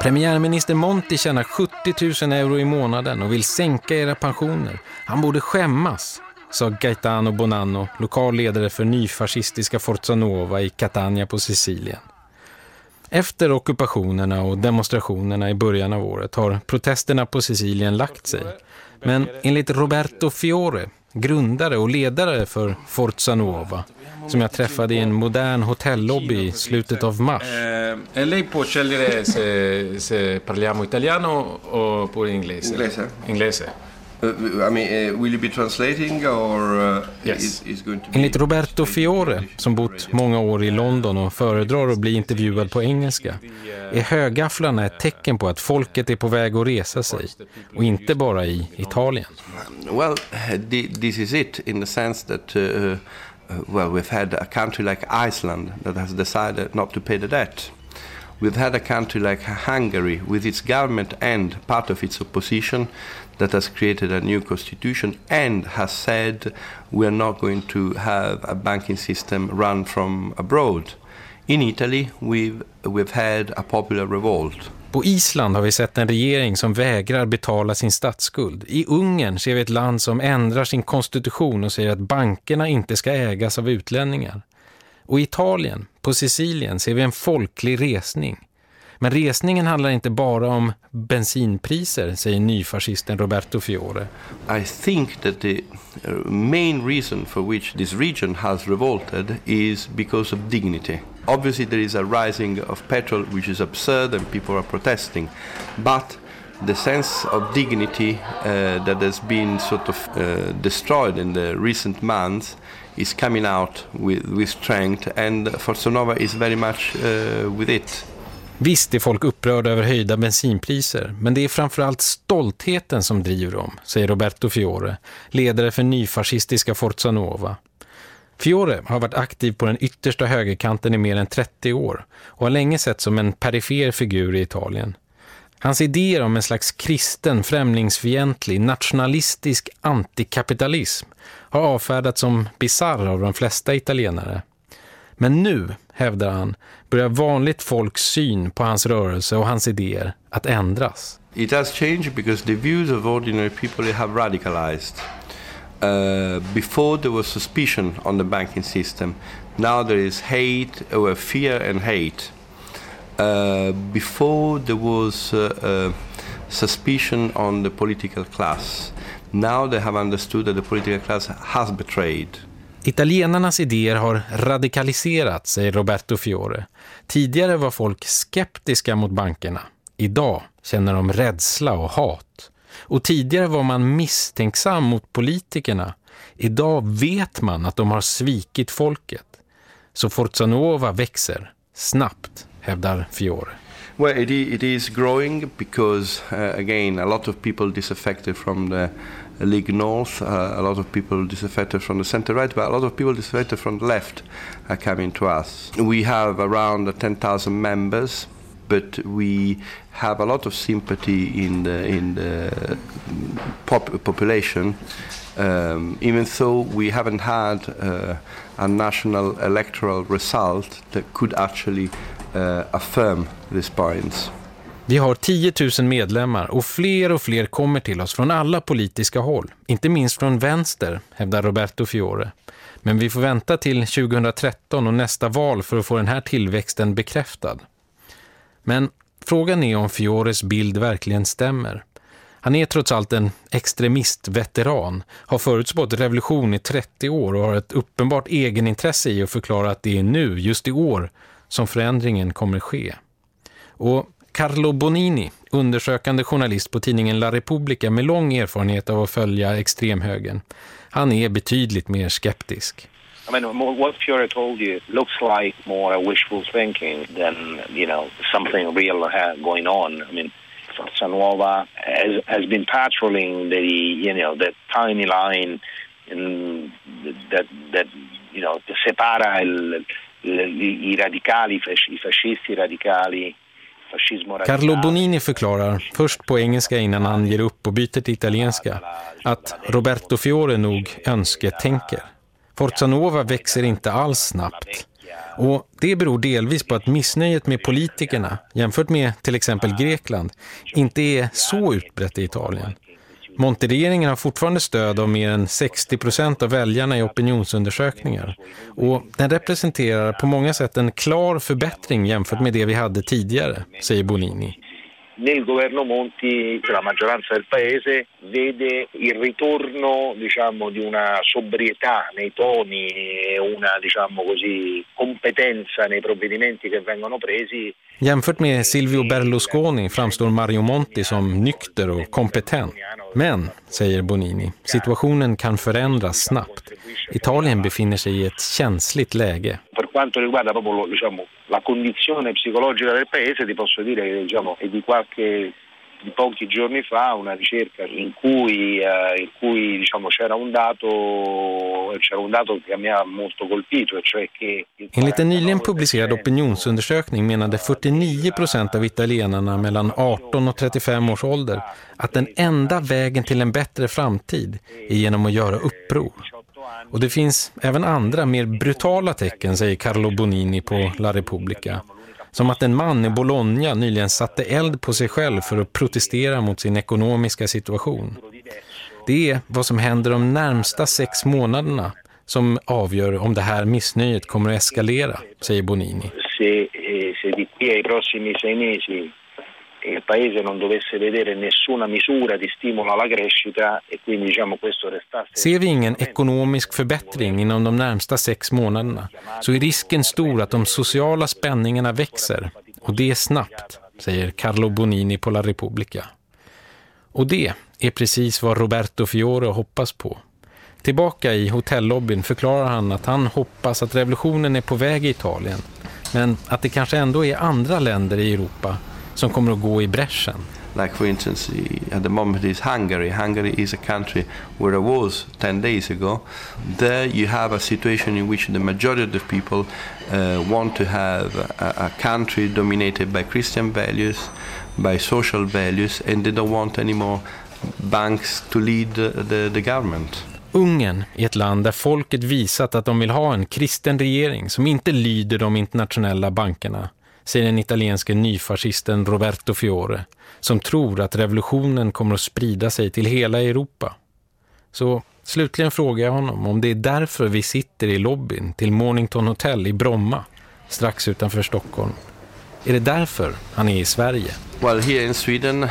Premiärminister Monti tjänar 70 000 euro i månaden och vill sänka era pensioner. Han borde skämmas, sa Gaetano Bonanno, lokal ledare för nyfascistiska Forza Nova i Catania på Sicilien. Efter ockupationerna och demonstrationerna i början av året har protesterna på Sicilien lagt sig. Men enligt Roberto Fiore, grundare och ledare för Forza Nuova, som jag träffade i en modern hotellobby i slutet av mars. Eh, lei può scegliere se, se parliamo italiano oppure inglese. Inglese. Inglese. Uh, I mean, uh, will you be translating or uh, Yes. is, is going to be... Enligt Roberto Fiore, som bott många år i London och föredrar att bli intervjuad på engelska, är högafflarna ett tecken på att folket är på väg att resa sig, och inte bara i Italien. Well, thi- this is it in the sense that, uh, well, we've had a country like Iceland that has decided not to pay the debt. We've had a country like Hungary with its government and part of its opposition that has created a new constitution and has said we are not going to have a banking system run from abroad. In Italy, we've, we've had a popular revolt. På Island har vi sett en regering som vägrar betala sin statsskuld. I Ungern ser vi ett land som ändrar sin konstitution och säger att bankerna inte ska ägas av utlänningar. Och i Italien, på Sicilien, ser vi en folklig resning. Men resningen handlar inte bara om bensinpriser, säger nyfascisten Roberto Fiore. I think that the uh, main reason for which this region has revolted is because of dignity. Obviously, there is a rising of petrol, which is absurd, and people are protesting. But the sense of dignity uh, that has been sort of uh, destroyed in the recent months is coming out with, with strength, and Forza Nova is very much uh, with it. Visst är folk upprörda över höjda bensinpriser, men det är framförallt stoltheten som driver dem, säger Roberto Fiore, ledare för nyfascistiska Forza Nova. Fiore har varit aktiv på den yttersta högerkanten i mer än 30 år och har länge sett som en perifer figur i Italien. Hans idéer om en slags kristen, främlingsfientlig, nationalistisk antikapitalism har avfärdats som bizarr av de flesta italienare. Men nu, hävdar han, börjar vanligt folks syn på hans rörelse och hans idéer att ändras. It has changed because the views of ordinary people have radicalized. Uh, before there was suspicion on the banking system. Now there is hate, or fear and hate. Uh, before there was uh, uh, suspicion on the political class. Now they have understood that the political class has betrayed. Italienarnas idéer har radikaliserats, säger Roberto Fiore. Tidigare var folk skeptiska mot bankerna. Idag känner de rädsla och hat. Och tidigare var man misstänksam mot politikerna. Idag vet man att de har svikit folket. Så Forza Nuova växer snabbt, hävdar Fiore. Well, it, it is growing because, uh, again, a lot of people disaffected from the League North, uh, a lot of people disaffected from the center right, but a lot of people disaffected from the left are coming to us. We have around 10,000 members, but we have a lot of sympathy in the, in the pop population. Um, even though we haven't had uh, a national electoral result that could actually uh, affirm these points. Vi har 10 000 medlemmar och fler och fler kommer till oss från alla politiska håll. Inte minst från vänster, hävdar Roberto Fiore. Men vi får vänta till 2013 och nästa val för att få den här tillväxten bekräftad. Men frågan är om Fiores bild verkligen stämmer. Han är trots allt en extremistveteran, har förutspått revolution i 30 år och har ett uppenbart egenintresse i att förklara att det är nu, just i år, som förändringen kommer ske. Och Carlo Bonini, undersökande journalist på tidningen La Repubblica med lång erfarenhet av att följa extremhögern, han är betydligt mer skeptisk. I mean, what Fiore told you looks like more a wishful thinking than, you know, something real going on. I mean, Forza Nuova has, has been patrolling the, you know, the tiny line in that, that, you know, separa il, il, i radikali, i fascisti radikali Carlo Bonini förklarar, först på engelska innan han ger upp och byter till italienska, att Roberto Fiore nog önsketänker. Forza Nuova växer inte alls snabbt. Och det beror delvis på att missnöjet med politikerna, jämfört med till exempel Grekland, inte är så utbrett i Italien. Monterregeringen har fortfarande stöd av mer än 60 procent av väljarna i opinionsundersökningar. Och den representerar på många sätt en klar förbättring jämfört med det vi hade tidigare, säger Bonini. nel governo Monti la maggioranza del paese vede il ritorno diciamo, di una sobrietà nei toni e una diciamo così, competenza nei provvedimenti che vengono presi. Jämfört med Silvio Berlusconi framstår Mario Monti som nykter och kompetent. Men, säger Bonini, situationen kan förändras snabbt. Italien befinner sig i ett känsligt läge. Per quanto riguarda proprio diciamo, la condizione psicologica del paese, ti posso dire che diciamo, è di qualche di pochi giorni fa una ricerca in cui, eh, in cui diciamo, c'era, un dato, c'era un dato che mi ha molto colpito, cioè che... Enligt en nyligen publicerad opinionsundersökning menade 49 procent av italienarna mellan 18 och 35 års ålder att den enda vägen till en bättre framtid är genom att göra uppror. Och det finns även andra mer brutala tecken, säger Carlo Bonini på La Repubblica. Som att en man i Bologna nyligen satte eld på sig själv för att protestera mot sin ekonomiska situation. Det är vad som händer de närmsta sex månaderna som avgör om det här missnöjet kommer att eskalera, säger Bonini. Se, eh, se di qui ai prossimi sei mesi il paese non dovesse vedere nessuna misura di stimolo alla crescita e quindi diciamo questo restasse... Ser vi ingen ekonomisk förbättring inom de närmsta sex månaderna så är risken stor att de sociala spänningarna växer och det snabbt, säger Carlo Bonini på La Repubblica. Och det är precis vad Roberto Fiore hoppas på. Tillbaka i hotellobbyn förklarar han att han hoppas att revolutionen är på väg i Italien men att det kanske ändå är andra länder i Europa som kommer att gå i bräschen. Like for instance, at the moment is Hungary. Hungary is a country where I was 10 days ago. There you have a situation in which the majority of the people uh, want to have a, a country dominated by Christian values, by social values, and they don't want any more banks to lead the, the, the government. Ungern är ett land där folket visat att de vill ha en kristen regering som inte lyder de internationella bankerna säger den italienske nyfascisten Roberto Fiore, som tror att revolutionen kommer att sprida sig till hela Europa. Så slutligen frågar jag honom om det är därför vi sitter i lobbyn till Mornington Hotel i Bromma, strax utanför Stockholm. Är det därför han är i Sverige? Well, here in Sweden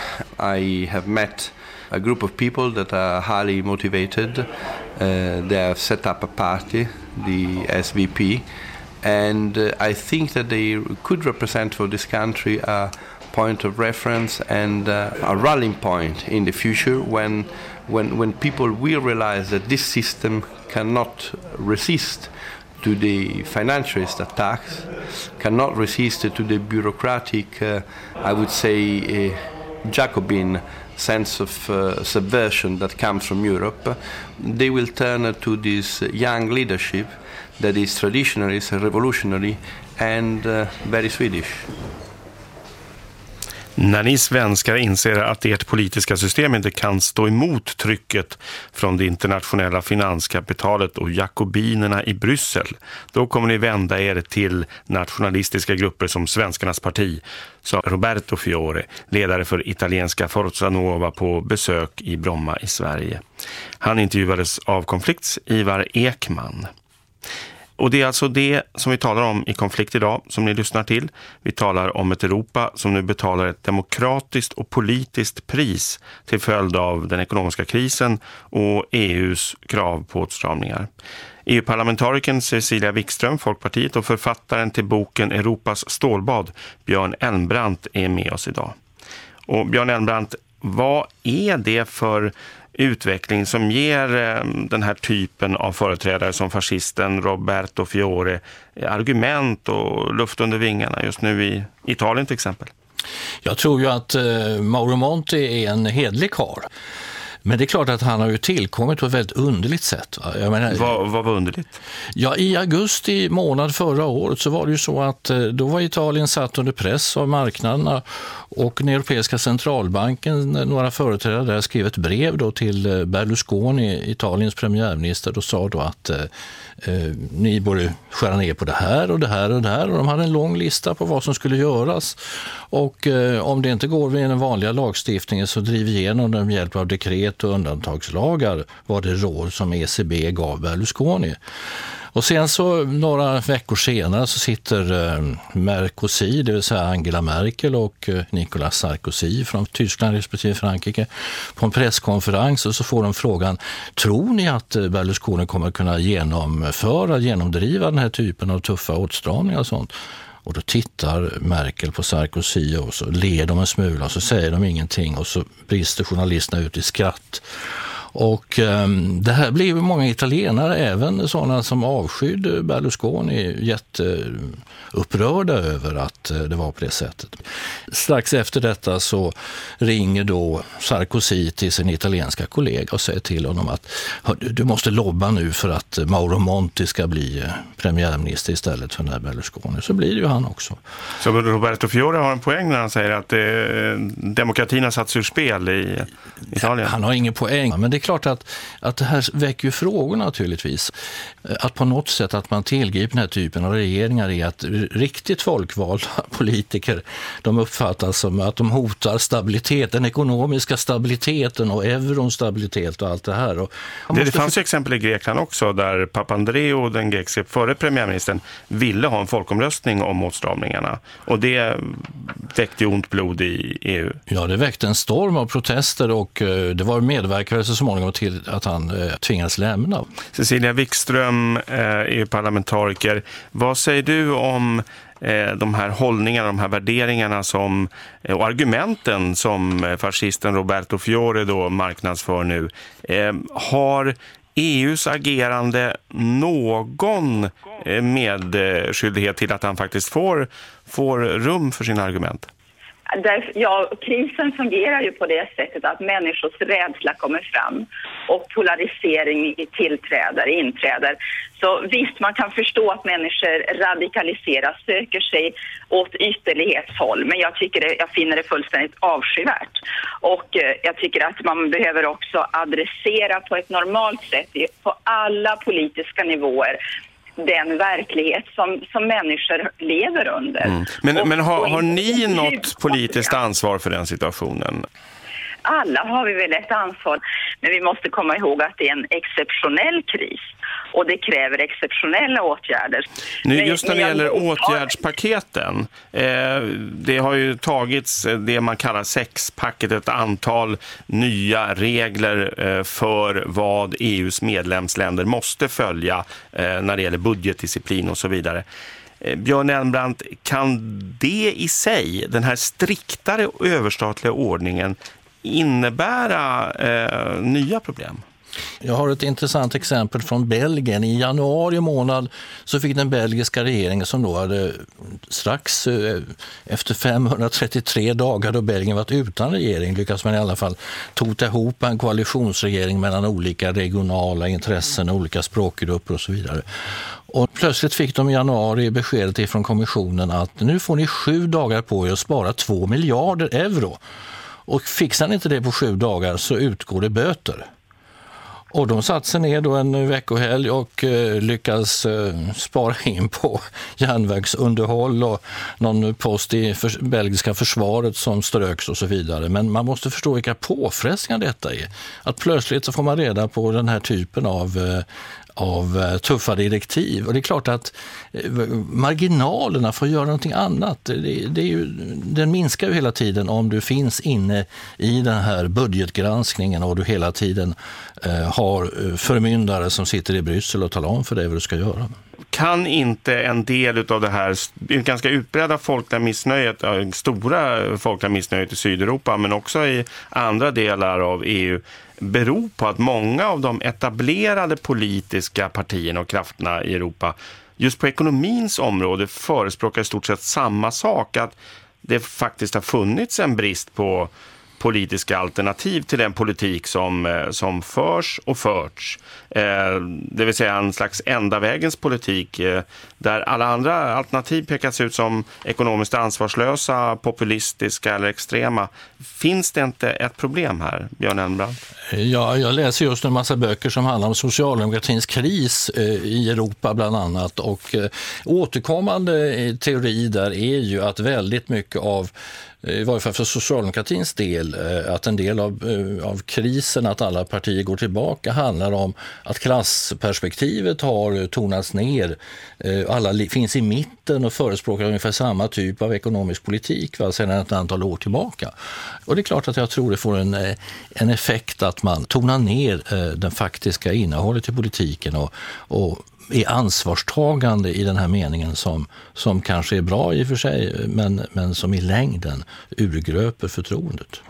I have met a group of people that are highly motivated. Uh, they have set up a party, the SVP, and uh, I think that they could represent for this country a point of reference and uh, a rallying point in the future when, when, when people will realize that this system cannot resist to the financialist attacks, cannot resist to the bureaucratic, uh, I would say, uh, Jacobin sense of uh, subversion that comes from Europe, they will turn to this young leadership that is traditionalist, revolutionary, and uh, very Swedish. När ni svenskar inser att ert politiska system inte kan stå emot trycket från det internationella finanskapitalet och jakobinerna i Bryssel, då kommer ni vända er till nationalistiska grupper som Svenskarnas parti, sa Roberto Fiore, ledare för italienska Forza Nova på besök i Bromma i Sverige. Han intervjuades av konflikts Ivar Ekman. Och det är alltså det som vi talar om i konflikt idag som ni lyssnar till. Vi talar om ett Europa som nu betalar ett demokratiskt och politiskt pris till följd av den ekonomiska krisen och EUs krav på åtstramningar. EU-parlamentarikern Cecilia Wikström, Folkpartiet och författaren till boken Europas stålbad, Björn Elmbrandt, är med oss idag. Och Björn Elmbrandt, vad är det för utveckling som ger eh, den här typen av företrädare som fascisten Roberto Fiore eh, argument och luft under vingarna just nu i Italien till exempel? Jag tror ju att eh, Mauro Monti är en hedlig karl. Men det är klart att han har ju tillkommit på ett väldigt underligt sätt. Menar, vad, vad var underligt? Ja, i augusti månad förra året så var det ju så att eh, då var Italien satt under press av marknaderna och den Europeiska centralbanken, några företrädare där skrev ett brev då till eh, Berlusconi, Italiens premiärminister, och sa då att eh, eh, ni borde skära ner på det här och det här och det här. Och de hade en lång lista på vad som skulle göras. Och eh, om det inte går via den vanliga lagstiftningen så driv igenom det med hjälp av dekret och undantagslagar var det råd som ECB gav Berlusconi. Och sen så några veckor senare så sitter eh, Mercosi, det vill säga Angela Merkel och eh, Nicolas Sarkozy från Tyskland respektive Frankrike på en presskonferens och så får de frågan, tror ni att eh, Berlusconi kommer kunna genomföra, genomdriva den här typen av tuffa åtstramningar och sånt? Och då tittar Merkel på Sarkozy och så ler de en smula och så säger de ingenting och så brister journalisterna ut i skratt. Och um, det här blev många italienare, även sådana som avskydde Berlusconi, jätteupprörda över att eh, det var på det sättet. Strax efter detta så ringer då Sarkozy till sin italienska kollega och säger till honom att du måste lobba nu för att Mauro Monti ska bli eh, premiärminister istället för den här Berlusconi. Så blir det ju han också. Så Roberto Fiore har en poäng när han säger att eh, demokratin har satts ur spel i Italien? Han har ingen poäng, men det klart att, att det här väcker ju frågor naturligtvis. Att på något sätt att man tillgriper den här typen av regeringar är att riktigt folkvalda politiker, de uppfattas som att de hotar stabilitet, den ekonomiska stabiliteten och eurons stabilitet och allt det här. Och det, det fanns ju exempel i Grekland också där Papandreou, den grekiske förre premiärministern, ville ha en folkomröstning om åtstramningarna. Och det väckte ont blod i EU. Ja, det väckte en storm av protester och eh, det var medverkare så småningom till att han eh, tvingades lämna. Cecilia Wikström eh, är parlamentariker. Vad säger du om eh, de här hållningarna, de här värderingarna som, eh, och argumenten som eh, fascisten Roberto Fiore då marknadsför nu. Eh, har EUs agerande någon eh, medskyldighet till att han faktiskt får, får rum för sina argument? Där, ja, krisen fungerar ju på det sättet att människors rädsla kommer fram och polarisering tillträder, inträder. Så visst, man kan förstå att människor radikaliseras, söker sig åt ytterlighetshåll, men jag, tycker det, jag finner det fullständigt avskyvärt. Och eh, jag tycker att man behöver också adressera på ett normalt sätt på alla politiska nivåer den verklighet som, som människor lever under. Mm. Men, och, men har, har ni något politiskt ansvar för den situationen? Alla har vi väl ett ansvar, men vi måste komma ihåg att det är en exceptionell kris och det kräver exceptionella åtgärder. Nu, just när det gäller åtgärdspaketen, eh, det har ju tagits det man kallar sexpacket, ett antal nya regler eh, för vad EUs medlemsländer måste följa eh, när det gäller budgetdisciplin och så vidare. Eh, Björn Elmbrandt, kan det i sig, den här striktare överstatliga ordningen, innebära eh, nya problem? Jag har ett intressant exempel från Belgien. I januari månad så fick den belgiska regeringen som då hade strax eh, efter 533 dagar då Belgien varit utan regering lyckas man i alla fall tota ihop en koalitionsregering mellan olika regionala intressen, olika språkgrupper och så vidare. Och plötsligt fick de i januari beskedet från kommissionen att nu får ni sju dagar på er att spara två miljarder euro. Och fixar ni inte det på sju dagar så utgår det böter. Och de satte sig ner då en veckohelg och eh, lyckades eh, spara in på järnvägsunderhåll och någon post i för, belgiska försvaret som ströks och så vidare. Men man måste förstå vilka påfrestningar detta är. Att plötsligt så får man reda på den här typen av eh, av eh, tuffa direktiv. Och det är klart att eh, marginalerna för att göra någonting annat, det, det är ju, den minskar ju hela tiden om du finns inne i den här budgetgranskningen och du hela tiden eh, har eh, förmyndare som sitter i Bryssel och talar om för dig vad du ska göra. Kan inte en del av det här ganska utbredda folkliga missnöjet, stora folkliga missnöjet i Sydeuropa men också i andra delar av EU beror på att många av de etablerade politiska partierna och krafterna i Europa just på ekonomins område förespråkar i stort sett samma sak. Att det faktiskt har funnits en brist på politiska alternativ till den politik som, eh, som förs och förts. Eh, det vill säga en slags enda vägens politik eh, där alla andra alternativ pekas ut som ekonomiskt ansvarslösa, populistiska eller extrema. Finns det inte ett problem här, Björn Elmbrandt? Ja, jag läser just en massa böcker som handlar om socialdemokratins kris i Europa bland annat och återkommande teori där är ju att väldigt mycket av i varje fall för socialdemokratins del, Eh, att en del av, eh, av krisen, att alla partier går tillbaka, handlar om att klassperspektivet har eh, tonats ner. Alla finns i mitten och förespråkar ungefär samma typ av ekonomisk politik va, sedan ett antal år tillbaka. Och det är klart att jag tror det får en, en effekt att man tonar ner det faktiska innehållet i politiken och, och är ansvarstagande i den här meningen som, som kanske är bra i och för sig, men, men som i längden urgröper förtroendet.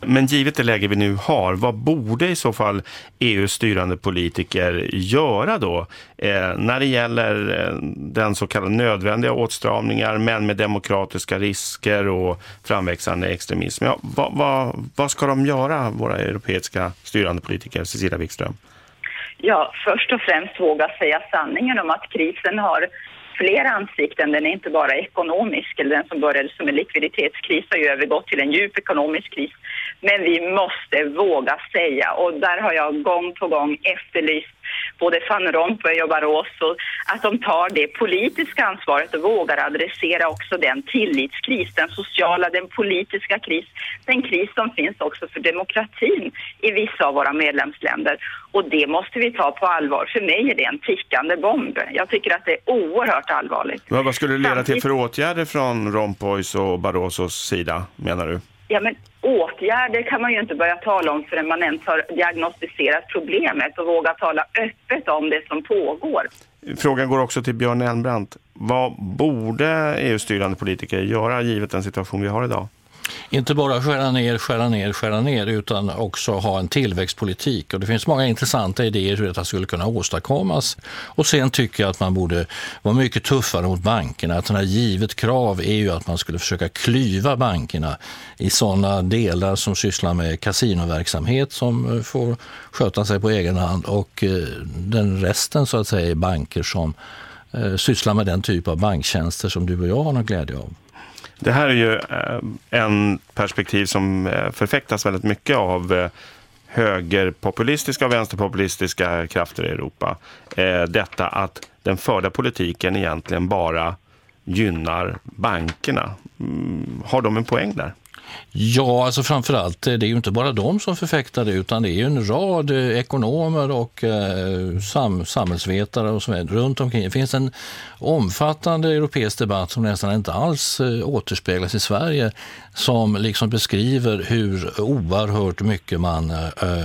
Men givet det läge vi nu har, vad borde i så fall EUs styrande politiker göra då eh, när det gäller eh, den så kallade nödvändiga åtstramningar men med demokratiska risker och framväxande extremism? Ja, vad, vad, vad ska de göra, våra europeiska styrande politiker, Cecilia Wikström? Ja, först och främst våga säga sanningen om att krisen har flera ansikten. Den är inte bara ekonomisk, eller den som började som en likviditetskris har ju övergått till en djup ekonomisk kris. Men vi måste våga säga, och där har jag gång på gång efterlyst både van Rompuy och Barroso, att de tar det politiska ansvaret och vågar adressera också den tillitskris, den sociala, den politiska kris, den kris som finns också för demokratin i vissa av våra medlemsländer. Och det måste vi ta på allvar. För mig är det en tickande bomb. Jag tycker att det är oerhört allvarligt. Men vad skulle det leda till för åtgärder från Rompuys och Barrosos sida, menar du? Ja, men åtgärder kan man ju inte börja tala om förrän man ens har diagnostiserat problemet och vågar tala öppet om det som pågår. Frågan går också till Björn Elmbrandt. Vad borde EU-styrande politiker göra givet den situation vi har idag? Inte bara skära ner, skära ner, skära ner utan också ha en tillväxtpolitik. Och det finns många intressanta idéer hur detta skulle kunna åstadkommas. Och sen tycker jag att man borde vara mycket tuffare mot bankerna. Ett givet krav är ju att man skulle försöka klyva bankerna i sådana delar som sysslar med kasinoverksamhet som eh, får sköta sig på egen hand och eh, den resten så att säga är banker som eh, sysslar med den typ av banktjänster som du och jag har någon glädje av. Det här är ju eh, en perspektiv som eh, förfäktas väldigt mycket av eh, högerpopulistiska och vänsterpopulistiska krafter i Europa. Detta att den förda politiken egentligen bara gynnar bankerna. Mm, har de en poäng där? Ja, alltså framförallt, eh, det är ju inte bara de som förfäktar det utan det är ju en rad eh, ekonomer och eh, sam samhällsvetare och så vidare runt omkring. Det finns en omfattande europeisk debatt som nästan inte alls eh, återspeglas i Sverige som liksom beskriver hur oerhört mycket man eh, eh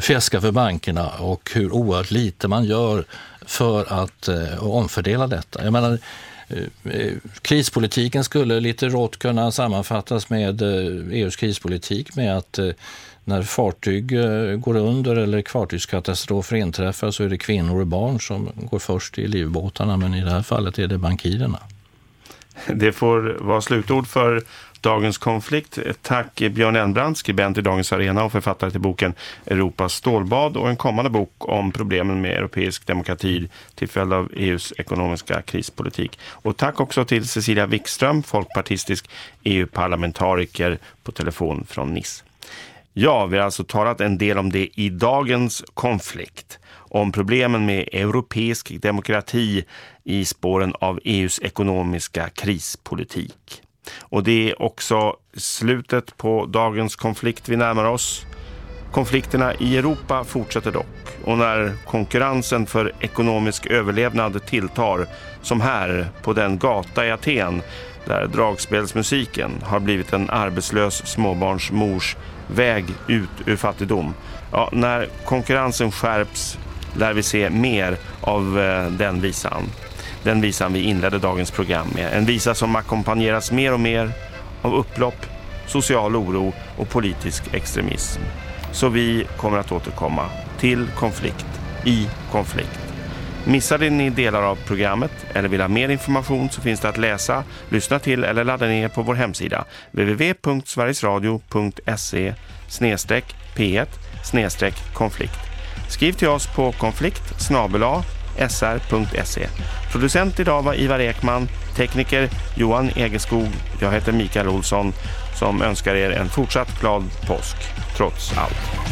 fjäskar för bankerna och hur oerhört lite man gör för att eh, omfördela detta. Jag menar, Eh, eh, krispolitiken skulle lite rått kunna sammanfattas med eh, EUs krispolitik med att när fartyg går under eller fartygskatastrofer inträffar så är det kvinnor och barn som går först i livbåtarna men i det här fallet är det bankirerna. Det får vara slutord för dagens konflikt. Tack Björn Elmbrandt, skribent i Dagens Arena och författare till boken Europas stålbad och en kommande bok om problemen med europeisk demokrati till följd av EUs ekonomiska krispolitik. Och tack också till Cecilia Wikström, folkpartistisk EU-parlamentariker på telefon från Nice. Ja, vi har alltså talat en del om det i dagens konflikt om problemen med europeisk demokrati i spåren av EUs ekonomiska krispolitik. Och det är också slutet på dagens konflikt vi närmar oss. Konflikterna i Europa fortsätter dock och när konkurrensen för ekonomisk överlevnad tilltar, som här på den gata i Aten där dragspelsmusiken har blivit en arbetslös småbarnsmors väg ut ur fattigdom. Ja, när konkurrensen skärps lär vi se mer av eh, den visan. Den visan vi inledde dagens program med. En visa som ackompanjeras mer och mer av upplopp, social oro och politisk extremism. Så vi kommer att återkomma till konflikt, i konflikt. Missade ni delar av programmet eller vill ha mer information så finns det att läsa, lyssna till eller ladda ner på vår hemsida www.sverigesradio.se p1 konflikt. Skriv till oss på konflikt sr.se. Producent idag var Ivar Ekman, tekniker Johan Egeskog. Jag heter Mikael Olsson som önskar er en fortsatt glad påsk trots allt.